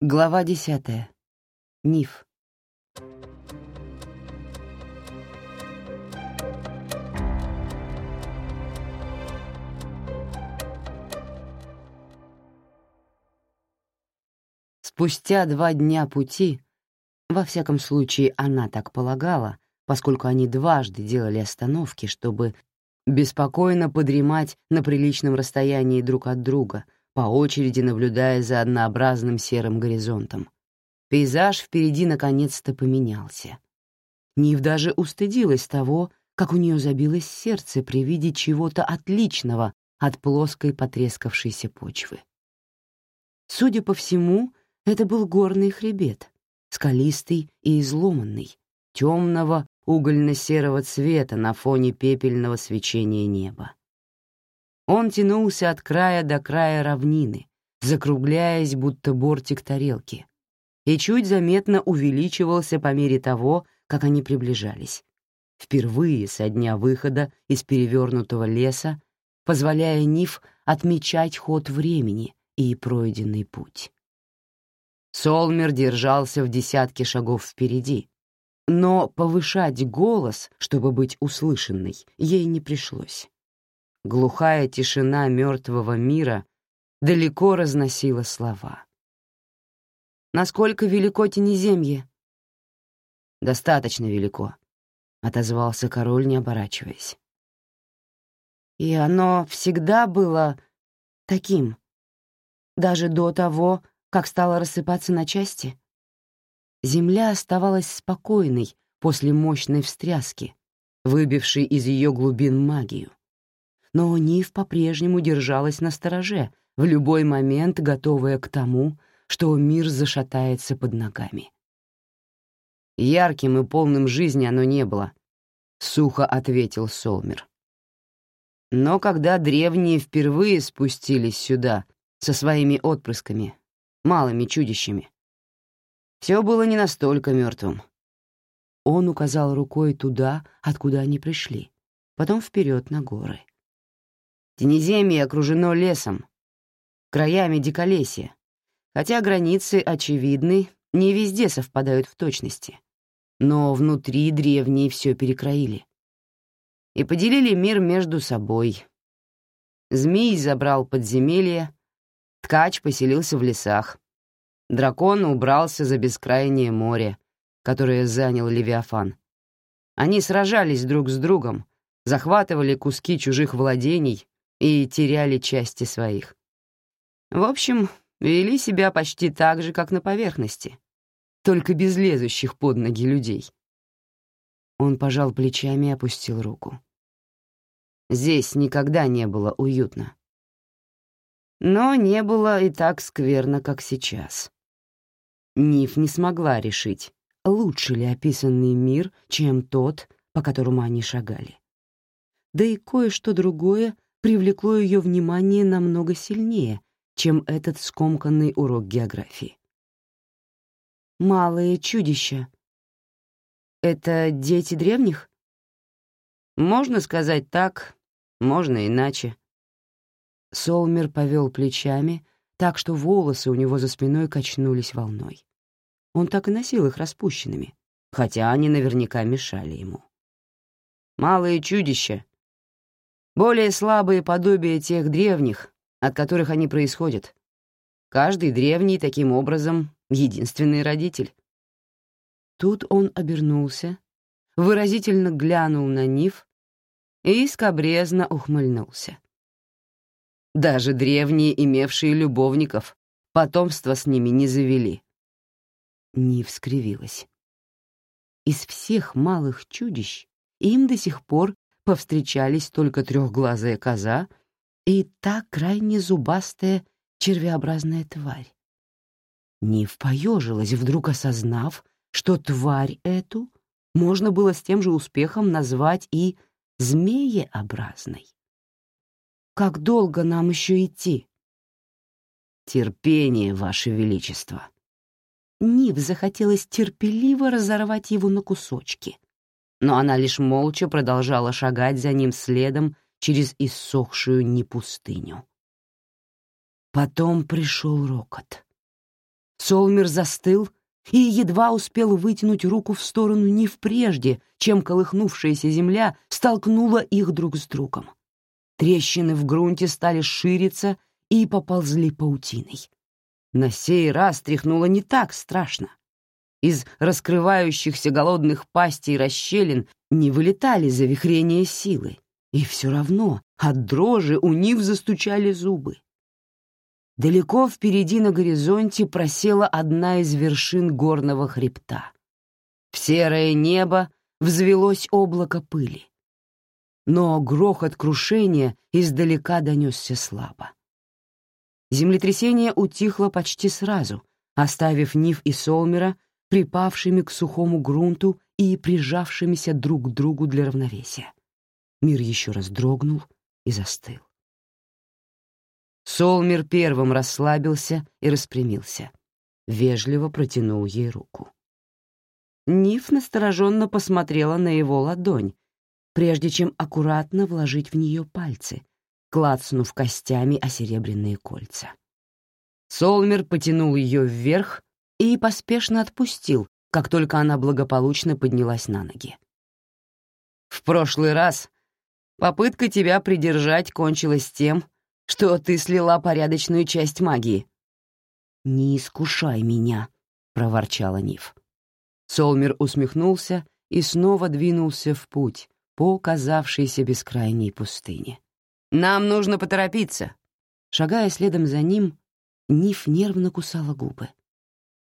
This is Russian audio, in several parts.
Глава десятая. Ниф. Спустя два дня пути, во всяком случае она так полагала, поскольку они дважды делали остановки, чтобы беспокойно подремать на приличном расстоянии друг от друга — по очереди наблюдая за однообразным серым горизонтом. Пейзаж впереди наконец-то поменялся. Нив даже устыдилась того, как у нее забилось сердце при виде чего-то отличного от плоской потрескавшейся почвы. Судя по всему, это был горный хребет, скалистый и изломанный, темного угольно-серого цвета на фоне пепельного свечения неба. Он тянулся от края до края равнины, закругляясь, будто бортик тарелки, и чуть заметно увеличивался по мере того, как они приближались. Впервые со дня выхода из перевернутого леса, позволяя Ниф отмечать ход времени и пройденный путь. Солмер держался в десятке шагов впереди, но повышать голос, чтобы быть услышанной, ей не пришлось. Глухая тишина мертвого мира далеко разносила слова. «Насколько велико Тенеземье?» «Достаточно велико», — отозвался король, не оборачиваясь. «И оно всегда было таким, даже до того, как стало рассыпаться на части?» Земля оставалась спокойной после мощной встряски, выбившей из ее глубин магию но Нив по-прежнему держалась на стороже, в любой момент готовая к тому, что мир зашатается под ногами. «Ярким и полным жизни оно не было», — сухо ответил Солмер. «Но когда древние впервые спустились сюда со своими отпрысками, малыми чудищами, все было не настолько мертвым. Он указал рукой туда, откуда они пришли, потом вперед на горы. Тенеземье окружено лесом, краями диколесья, хотя границы очевидны, не везде совпадают в точности. Но внутри древние все перекроили. И поделили мир между собой. Змей забрал подземелье, ткач поселился в лесах, дракон убрался за бескрайнее море, которое занял Левиафан. Они сражались друг с другом, захватывали куски чужих владений, и теряли части своих. В общем, вели себя почти так же, как на поверхности, только без лезущих под ноги людей. Он пожал плечами и опустил руку. Здесь никогда не было уютно. Но не было и так скверно, как сейчас. Ниф не смогла решить, лучше ли описанный мир, чем тот, по которому они шагали. Да и кое-что другое привлекло ее внимание намного сильнее, чем этот скомканный урок географии. «Малые чудища. Это дети древних?» «Можно сказать так, можно иначе». Солмер повел плечами, так что волосы у него за спиной качнулись волной. Он так и носил их распущенными, хотя они наверняка мешали ему. «Малые чудища более слабые подобия тех древних, от которых они происходят. Каждый древний, таким образом, единственный родитель. Тут он обернулся, выразительно глянул на Нив и скобрезно ухмыльнулся. Даже древние, имевшие любовников, потомство с ними не завели. Нив скривилась. Из всех малых чудищ им до сих пор повстречались только трехглазая коза и та крайне зубастая червеобразная тварь. Нив поежилась, вдруг осознав, что тварь эту можно было с тем же успехом назвать и змееобразной. «Как долго нам еще идти?» «Терпение, Ваше Величество!» Нив захотелось терпеливо разорвать его на кусочки — но она лишь молча продолжала шагать за ним следом через иссохшую непустыню. Потом пришел рокот. Солмер застыл и едва успел вытянуть руку в сторону не в прежде, чем колыхнувшаяся земля столкнула их друг с другом. Трещины в грунте стали шириться и поползли паутиной. На сей раз тряхнуло не так страшно. Из раскрывающихся голодных пастей расщелин не вылетали завихрения силы, и все равно от дрожи у них застучали зубы. Далеко впереди на горизонте просела одна из вершин горного хребта. В серое небо взвелось облако пыли. Но грохот крушения издалека донесся слабо. Землетрясение утихло почти сразу, оставив Ниф и Солмера припавшими к сухому грунту и прижавшимися друг к другу для равновесия. Мир еще раз дрогнул и застыл. Солмер первым расслабился и распрямился. Вежливо протянул ей руку. Ниф настороженно посмотрела на его ладонь, прежде чем аккуратно вложить в нее пальцы, клацнув костями о серебряные кольца. Солмер потянул ее вверх и поспешно отпустил, как только она благополучно поднялась на ноги. «В прошлый раз попытка тебя придержать кончилась тем, что ты слила порядочную часть магии». «Не искушай меня», — проворчала Ниф. Солмер усмехнулся и снова двинулся в путь по казавшейся бескрайней пустыне. «Нам нужно поторопиться». Шагая следом за ним, Ниф нервно кусала губы.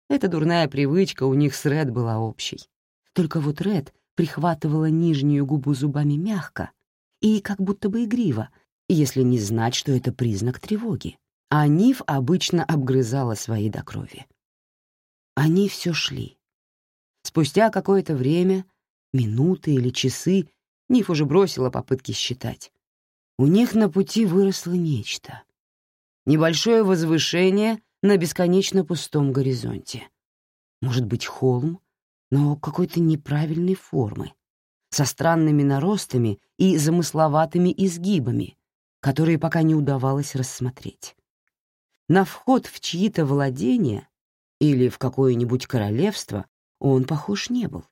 Эта дурная привычка у них с Ред была общей. Только вот Ред прихватывала нижнюю губу зубами мягко и как будто бы игриво, если не знать, что это признак тревоги. А Ниф обычно обгрызала свои до крови. Они все шли. Спустя какое-то время, минуты или часы, Ниф уже бросила попытки считать. У них на пути выросло нечто. Небольшое возвышение на бесконечно пустом горизонте. Может быть, холм, но какой-то неправильной формы, со странными наростами и замысловатыми изгибами, которые пока не удавалось рассмотреть. На вход в чьи-то владения или в какое-нибудь королевство он похож не был.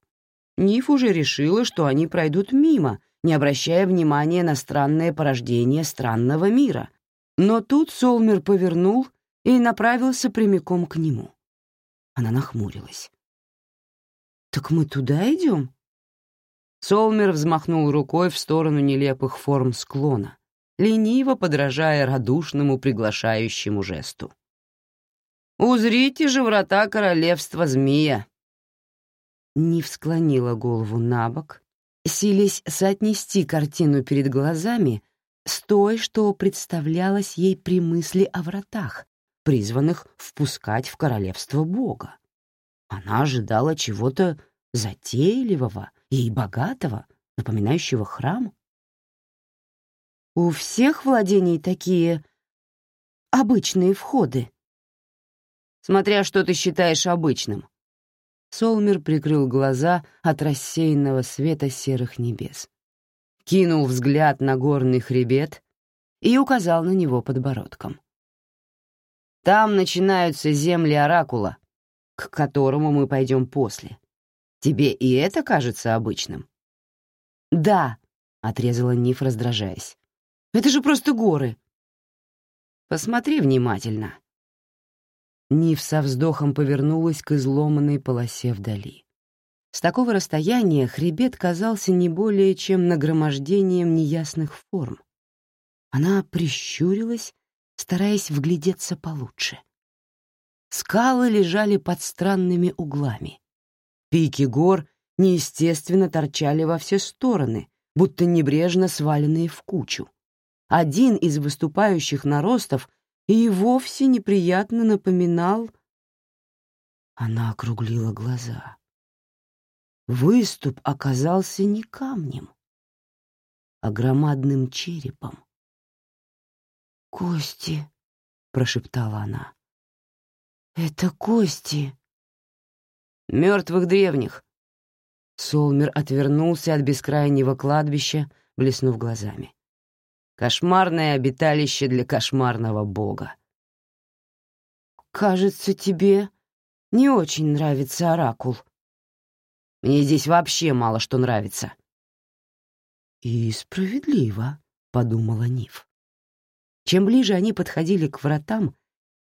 Ниф уже решила, что они пройдут мимо, не обращая внимания на странное порождение странного мира. Но тут Солмер повернул и направился прямиком к нему. Она нахмурилась. «Так мы туда идем?» Солмер взмахнул рукой в сторону нелепых форм склона, лениво подражая радушному приглашающему жесту. «Узрите же врата королевства змея!» Нив склонила голову на бок, силясь соотнести картину перед глазами с той, что представлялось ей при мысли о вратах, призванных впускать в королевство Бога. Она ожидала чего-то затейливого и богатого, напоминающего храм. У всех владений такие обычные входы. Смотря что ты считаешь обычным. Солмер прикрыл глаза от рассеянного света серых небес. Кинул взгляд на горный хребет и указал на него подбородком. Там начинаются земли Оракула, к которому мы пойдем после. Тебе и это кажется обычным? «Да», — отрезала Ниф, раздражаясь. Это же просто горы. Посмотри внимательно. Нив со вздохом повернулась к изломанной полосе вдали. С такого расстояния хребет казался не более чем нагромождением неясных форм. Она прищурилась, стараясь вглядеться получше. Скалы лежали под странными углами. Пики гор неестественно торчали во все стороны, будто небрежно сваленные в кучу один из выступающих наростов и вовсе неприятно напоминал... Она округлила глаза. Выступ оказался не камнем, а громадным черепом. «Кости», — прошептала она. «Это кости». «Мертвых древних». Солмер отвернулся от бескрайнего кладбища, блеснув глазами. Кошмарное обиталище для кошмарного бога. «Кажется, тебе не очень нравится оракул. Мне здесь вообще мало что нравится. И справедливо, подумала Нив. Чем ближе они подходили к вратам,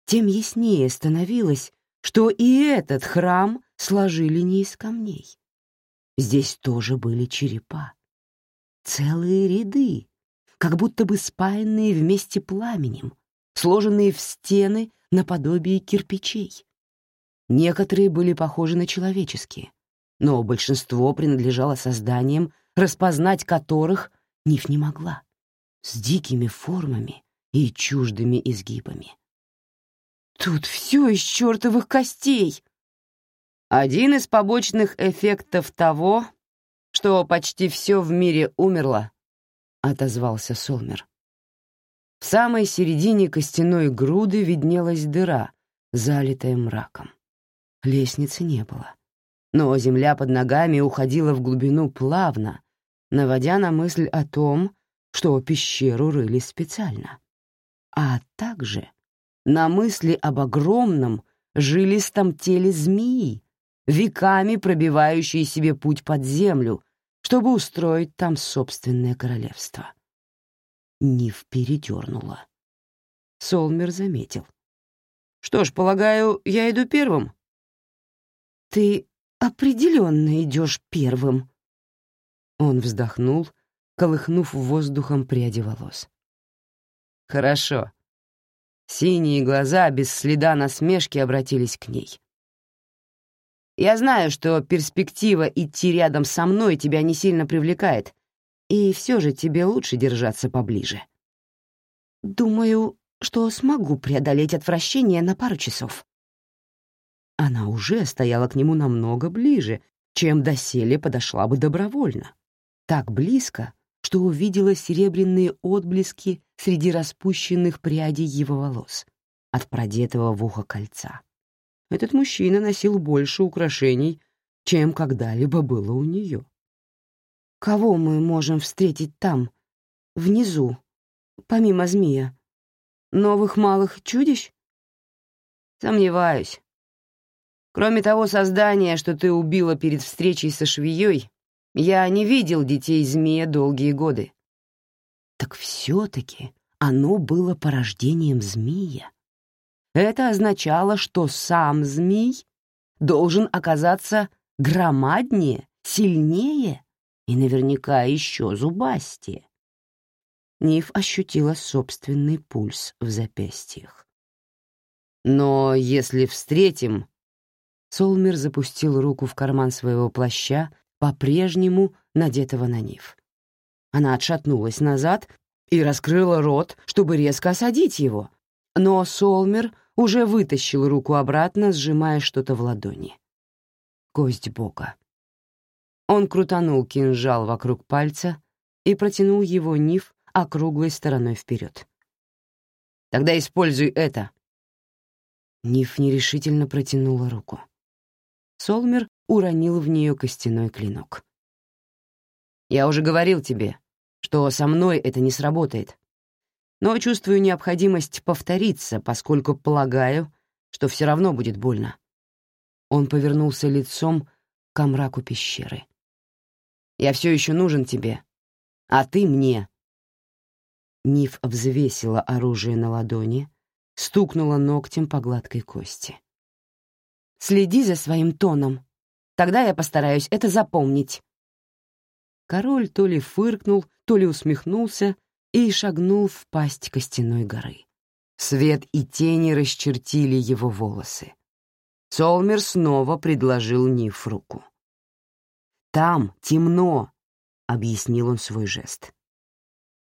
тем яснее становилось, что и этот храм сложили не из камней. Здесь тоже были черепа. Целые ряды, как будто бы спаянные вместе пламенем, сложенные в стены наподобие кирпичей. Некоторые были похожи на человеческие, но большинство принадлежало созданиям, распознать которых Ниф не могла, с дикими формами и чуждыми изгибами. «Тут все из чертовых костей!» Один из побочных эффектов того, что почти все в мире умерло, — отозвался Солмер. В самой середине костяной груды виднелась дыра, залитая мраком. Лестницы не было. Но земля под ногами уходила в глубину плавно, наводя на мысль о том, что пещеру рыли специально. А также на мысли об огромном, жилистом теле змеи, веками пробивающей себе путь под землю, чтобы устроить там собственное королевство. Нив передернула. Солмер заметил. «Что ж, полагаю, я иду первым?» «Ты определенно идешь первым». Он вздохнул, колыхнув воздухом пряди волос. «Хорошо». Синие глаза без следа насмешки обратились к ней. «Я знаю, что перспектива идти рядом со мной тебя не сильно привлекает, и все же тебе лучше держаться поближе. Думаю, что смогу преодолеть отвращение на пару часов. Она уже стояла к нему намного ближе, чем доселе подошла бы добровольно. Так близко, что увидела серебряные отблески среди распущенных прядей его волос от продетого в ухо кольца. Этот мужчина носил больше украшений, чем когда-либо было у нее. Кого мы можем встретить там, внизу, помимо змея? Новых малых чудищ? Сомневаюсь. Кроме того создания, что ты убила перед встречей со швеей, я не видел детей змея долгие годы. Так все-таки оно было порождением змея. Это означало, что сам змей должен оказаться громаднее, сильнее и наверняка еще зубастее. Ниф ощутила собственный пульс в запястьях. «Но если встретим...» Солмер запустил руку в карман своего плаща, по-прежнему надетого на Ниф. Она отшатнулась назад и раскрыла рот, чтобы резко осадить его, но Солмер уже вытащил руку обратно, сжимая что-то в ладони. Кость бока. Он крутанул кинжал вокруг пальца и протянул его Ниф округлой стороной вперед. «Тогда используй это». Ниф нерешительно протянула руку. Солмер уронил в нее костяной клинок. «Я уже говорил тебе, что со мной это не сработает, но чувствую необходимость повториться, поскольку полагаю, что все равно будет больно». Он повернулся лицом к мраку пещеры. Я все еще нужен тебе, а ты мне». Ниф взвесила оружие на ладони, стукнула ногтем по гладкой кости. «Следи за своим тоном. Тогда я постараюсь это запомнить». Король то ли фыркнул, то ли усмехнулся и шагнул в пасть костяной горы. Свет и тени расчертили его волосы. Солмер снова предложил Ниф руку. Там темно, — объяснил он свой жест.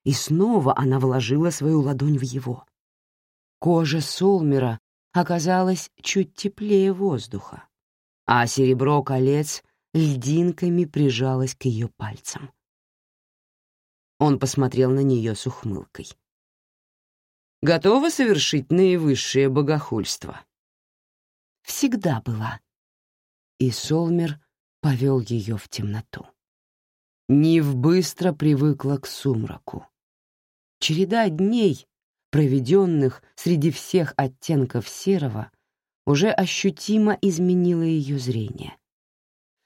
И снова она вложила свою ладонь в его. Кожа Солмера оказалась чуть теплее воздуха, а серебро колец льдинками прижалось к ее пальцам. Он посмотрел на нее с ухмылкой. «Готова совершить наивысшее богохульство?» «Всегда была». И Солмер повел ее в темноту. Нив быстро привыкла к сумраку. Череда дней, проведенных среди всех оттенков серого, уже ощутимо изменило ее зрение.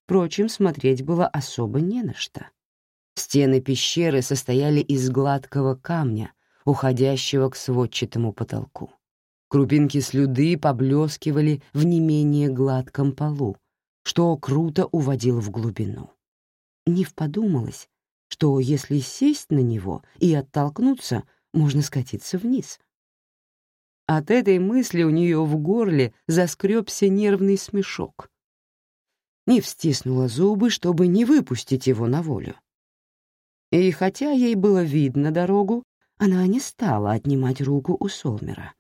Впрочем, смотреть было особо не на что. Стены пещеры состояли из гладкого камня, уходящего к сводчатому потолку. Крупинки слюды поблескивали в не менее гладком полу, что круто уводило в глубину. Нив подумалось, что если сесть на него и оттолкнуться, можно скатиться вниз. От этой мысли у нее в горле заскребся нервный смешок. Нив стиснула зубы, чтобы не выпустить его на волю. И хотя ей было видно дорогу, она не стала отнимать руку у Солмера,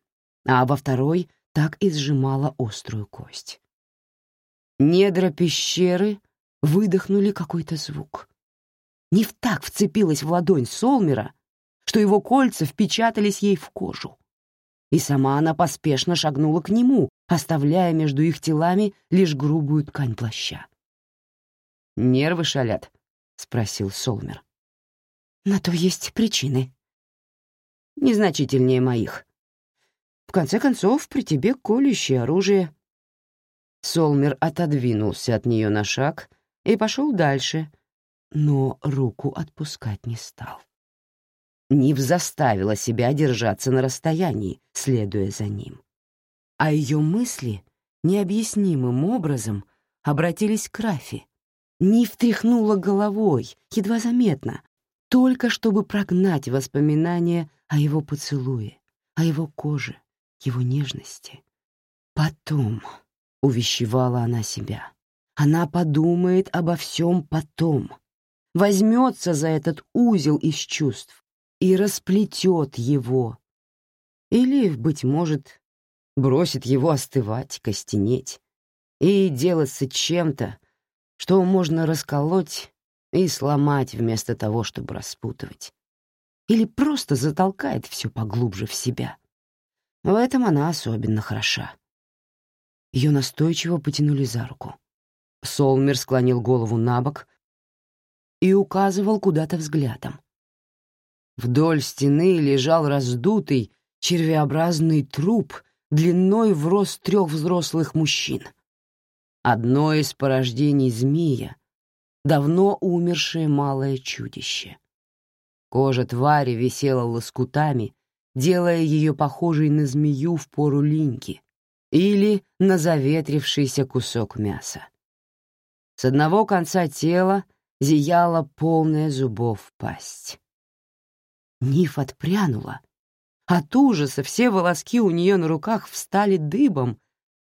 а во второй так и сжимала острую кость. Недра пещеры выдохнули какой-то звук. Нив так вцепилась в ладонь Солмера, что его кольца впечатались ей в кожу и сама она поспешно шагнула к нему, оставляя между их телами лишь грубую ткань плаща. «Нервы шалят?» — спросил Солмер. «На то есть причины». «Незначительнее моих. В конце концов, при тебе колющее оружие». Солмер отодвинулся от нее на шаг и пошел дальше, но руку отпускать не стал. Нив заставила себя держаться на расстоянии, следуя за ним. А ее мысли необъяснимым образом обратились к Рафи. Нив тряхнула головой, едва заметно, только чтобы прогнать воспоминания о его поцелуе, о его коже, его нежности. «Потом», — увещевала она себя, — «она подумает обо всем потом, возьмется за этот узел из чувств, и расплетет его. Или, быть может, бросит его остывать, костенеть и делаться чем-то, что можно расколоть и сломать вместо того, чтобы распутывать. Или просто затолкает все поглубже в себя. В этом она особенно хороша. Ее настойчиво потянули за руку. Солмер склонил голову на бок и указывал куда-то взглядом. Вдоль стены лежал раздутый, червеобразный труп длиной в рост трех взрослых мужчин. Одно из порождений змея, давно умершее малое чудище. Кожа твари висела лоскутами, делая ее похожей на змею в пору линьки или на заветрившийся кусок мяса. С одного конца тела зияла полная зубов пасть. Ниф отпрянула. От ужаса все волоски у нее на руках встали дыбом,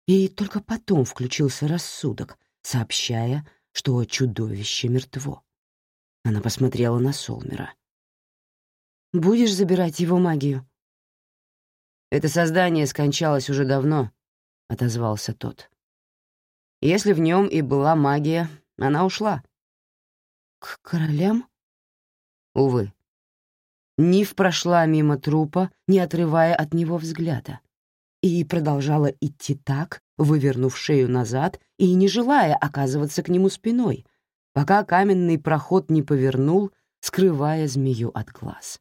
и только потом включился рассудок, сообщая, что чудовище мертво. Она посмотрела на Солмера. «Будешь забирать его магию?» «Это создание скончалось уже давно», — отозвался тот. «Если в нем и была магия, она ушла». «К королям?» «Увы. Нив прошла мимо трупа, не отрывая от него взгляда, и продолжала идти так, вывернув шею назад и не желая оказываться к нему спиной, пока каменный проход не повернул, скрывая змею от глаз.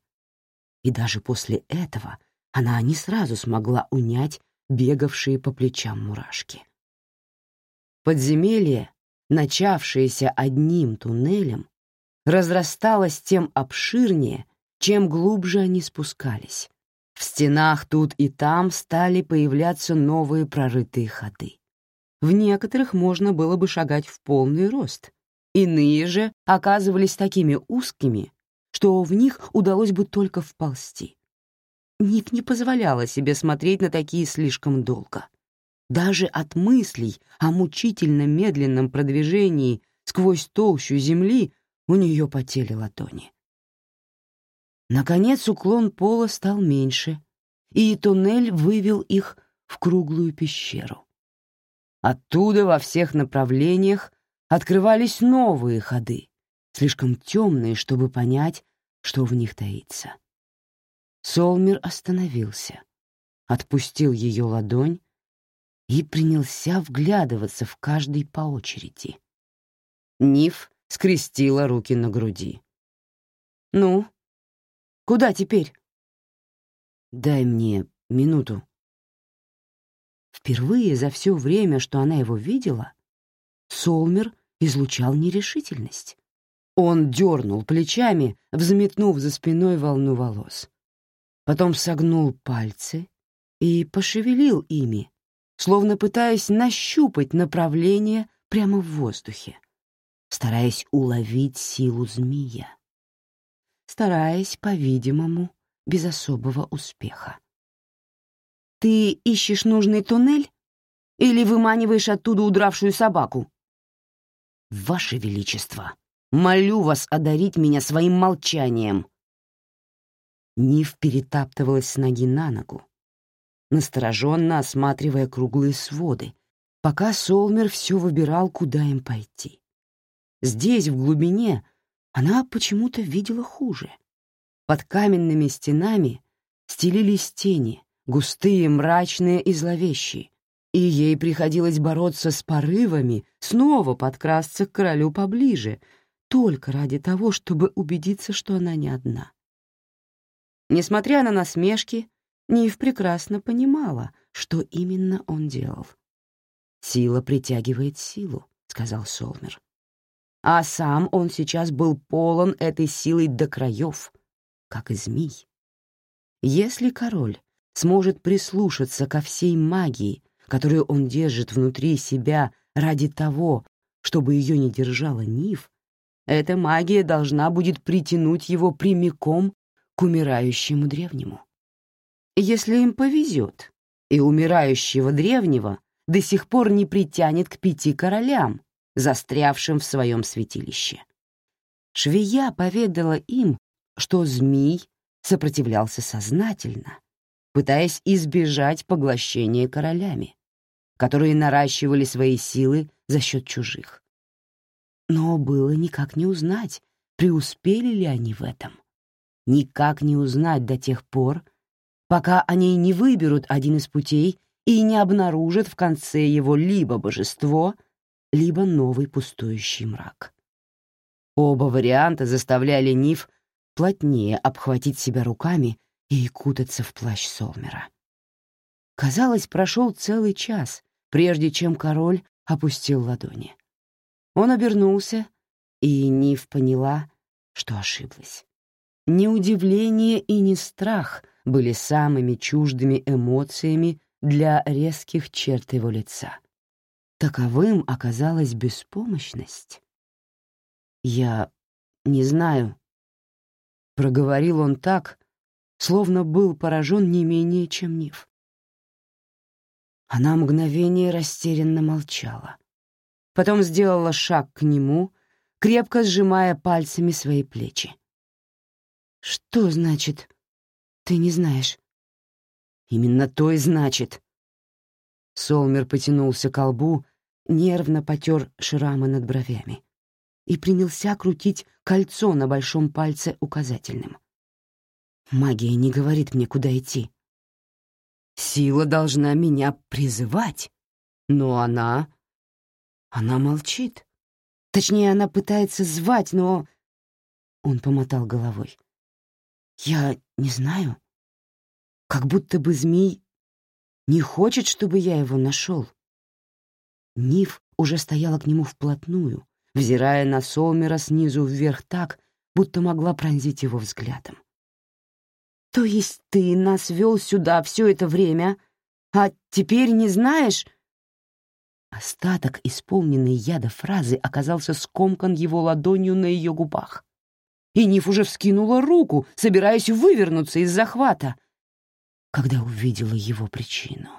И даже после этого она не сразу смогла унять бегавшие по плечам мурашки. Подземелье, начавшееся одним туннелем, разрасталось тем обширнее, чем глубже они спускались. В стенах тут и там стали появляться новые прорытые ходы. В некоторых можно было бы шагать в полный рост. Иные же оказывались такими узкими, что в них удалось бы только вползти. Ник не позволяла себе смотреть на такие слишком долго. Даже от мыслей о мучительно медленном продвижении сквозь толщу земли у нее потели ладони. Наконец уклон пола стал меньше, и туннель вывел их в круглую пещеру. Оттуда во всех направлениях открывались новые ходы, слишком темные, чтобы понять, что в них таится. Солмер остановился, отпустил ее ладонь и принялся вглядываться в каждый по очереди. Ниф скрестила руки на груди. «Ну, Куда теперь?» «Дай мне минуту». Впервые за все время, что она его видела, Солмер излучал нерешительность. Он дернул плечами, взметнув за спиной волну волос. Потом согнул пальцы и пошевелил ими, словно пытаясь нащупать направление прямо в воздухе, стараясь уловить силу змея. Стараясь, по-видимому, без особого успеха. «Ты ищешь нужный туннель или выманиваешь оттуда удравшую собаку?» «Ваше Величество, молю вас одарить меня своим молчанием!» Нив перетаптывалась с ноги на ногу, настороженно осматривая круглые своды, пока Солмер все выбирал, куда им пойти. Здесь, в глубине, она почему-то видела хуже. Под каменными стенами стелились тени, густые, мрачные и зловещие, и ей приходилось бороться с порывами снова подкрасться к королю поближе, только ради того, чтобы убедиться, что она не одна. Несмотря на насмешки, Нив прекрасно понимала, что именно он делал. «Сила притягивает силу», — сказал Солмер. А сам он сейчас был полон этой силой до краев, как и змей. Если король сможет прислушаться ко всей магии, которую он держит внутри себя ради того, чтобы ее не держала Нив, эта магия должна будет притянуть его прямиком к умирающему древнему. Если им повезет, и умирающего древнего до сих пор не притянет к пяти королям, застрявшим в своем святилище. Швея поведала им, что змей сопротивлялся сознательно, пытаясь избежать поглощения королями, которые наращивали свои силы за счет чужих. Но было никак не узнать, преуспели ли они в этом. Никак не узнать до тех пор, пока они не выберут один из путей и не обнаружат в конце его либо божество, либо новый пустующий мрак. Оба варианта заставляли Ниф плотнее обхватить себя руками и кутаться в плащ Солмера. Казалось, прошел целый час, прежде чем король опустил ладони. Он обернулся, и Ниф поняла, что ошиблась. Ни удивление и ни страх были самыми чуждыми эмоциями для резких черт его лица. Таковым оказалась беспомощность. «Я не знаю», — проговорил он так, словно был поражен не менее, чем Нив. Она мгновение растерянно молчала. Потом сделала шаг к нему, крепко сжимая пальцами свои плечи. «Что значит, ты не знаешь?» «Именно то и значит». Солмер потянулся к лбу, нервно потер шрамы над бровями и принялся крутить кольцо на большом пальце указательным. «Магия не говорит мне, куда идти. Сила должна меня призывать, но она... Она молчит. Точнее, она пытается звать, но...» Он помотал головой. Я не знаю. Как будто бы змей не хочет, чтобы я его нашел. Ниф уже стояла к нему вплотную, взирая на Солмера снизу вверх так, будто могла пронзить его взглядом. «То есть ты нас вел сюда все это время, а теперь не знаешь...» Остаток исполненной яда фразы оказался скомкан его ладонью на ее губах и Ниф уже вскинула руку, собираясь вывернуться из захвата, когда увидела его причину.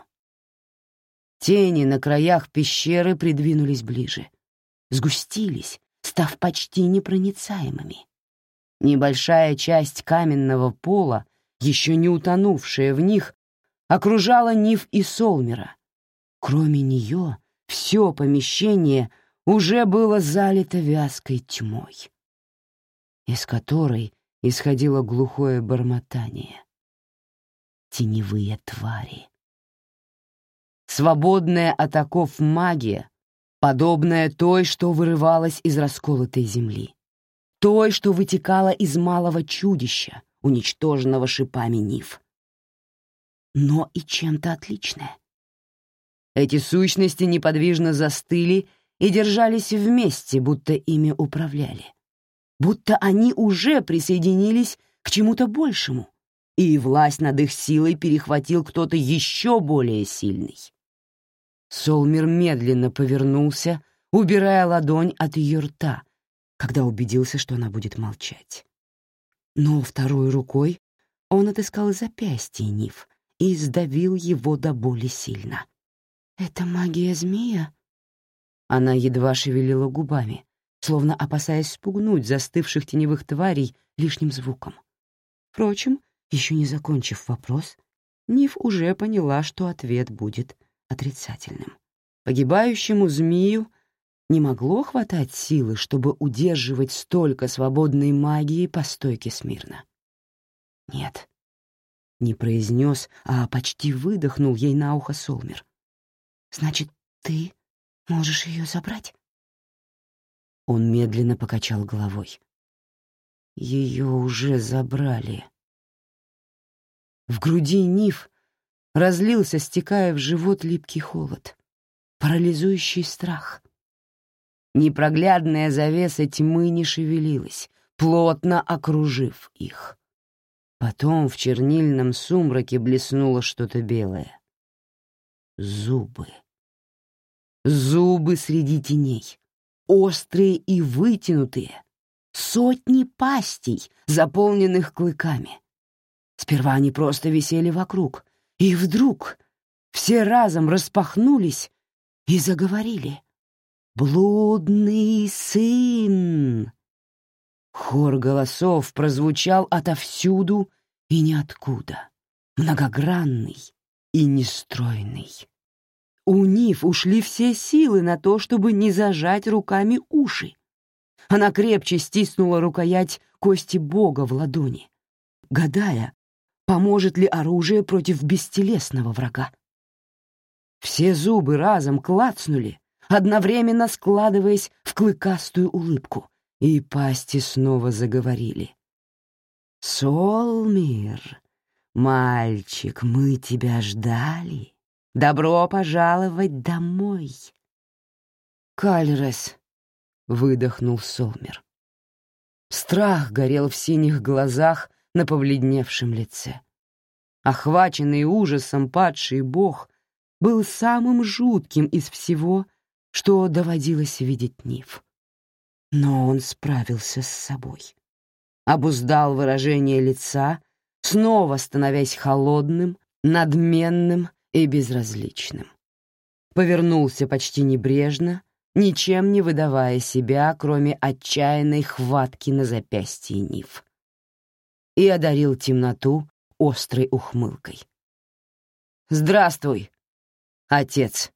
Тени на краях пещеры придвинулись ближе, сгустились, став почти непроницаемыми. Небольшая часть каменного пола, еще не утонувшая в них, окружала Ниф и Солмера. Кроме нее, все помещение уже было залито вязкой тьмой из которой исходило глухое бормотание. Теневые твари. Свободная от оков магия, подобная той, что вырывалась из расколотой земли, той, что вытекала из малого чудища, уничтоженного шипами нив. Но и чем-то отличная. Эти сущности неподвижно застыли и держались вместе, будто ими управляли. Будто они уже присоединились к чему-то большему, и власть над их силой перехватил кто-то еще более сильный. Солмер медленно повернулся, убирая ладонь от ее рта, когда убедился, что она будет молчать. Но второй рукой он отыскал запястье Ниф и сдавил его до боли сильно. «Это магия змея?» Она едва шевелила губами, словно опасаясь спугнуть застывших теневых тварей лишним звуком. Впрочем, еще не закончив вопрос, Ниф уже поняла, что ответ будет отрицательным. Погибающему змею не могло хватать силы, чтобы удерживать столько свободной магии по стойке смирно. «Нет», — не произнес, а почти выдохнул ей на ухо Солмер. «Значит, ты можешь ее забрать?» Он медленно покачал головой. Ее уже забрали. В груди Ниф разлился, стекая в живот липкий холод, парализующий страх. Непроглядная завеса тьмы не шевелилась, плотно окружив их. Потом в чернильном сумраке блеснуло что-то белое. Зубы. Зубы среди теней, острые и вытянутые, сотни пастей, заполненных клыками. Сперва они просто висели вокруг, и вдруг все разом распахнулись и заговорили. «Блудный сын!» Хор голосов прозвучал отовсюду и ниоткуда, многогранный и нестройный. У Ниф ушли все силы на то, чтобы не зажать руками уши. Она крепче стиснула рукоять кости бога в ладони, гадая, поможет ли оружие против бестелесного врага. Все зубы разом клацнули, одновременно складываясь в клыкастую улыбку, и пасти снова заговорили. «Солмир, мальчик, мы тебя ждали. Добро пожаловать домой!» «Кальрес», — выдохнул Солмир. Страх горел в синих глазах на побледневшем лице. Охваченный ужасом падший бог был самым жутким из всего, что доводилось видеть Нив. Но он справился с собой. Обуздал выражение лица, снова становясь холодным, надменным и безразличным. Повернулся почти небрежно, ничем не выдавая себя, кроме отчаянной хватки на запястье Нив. И одарил темноту острой ухмылкой. «Здравствуй, отец!»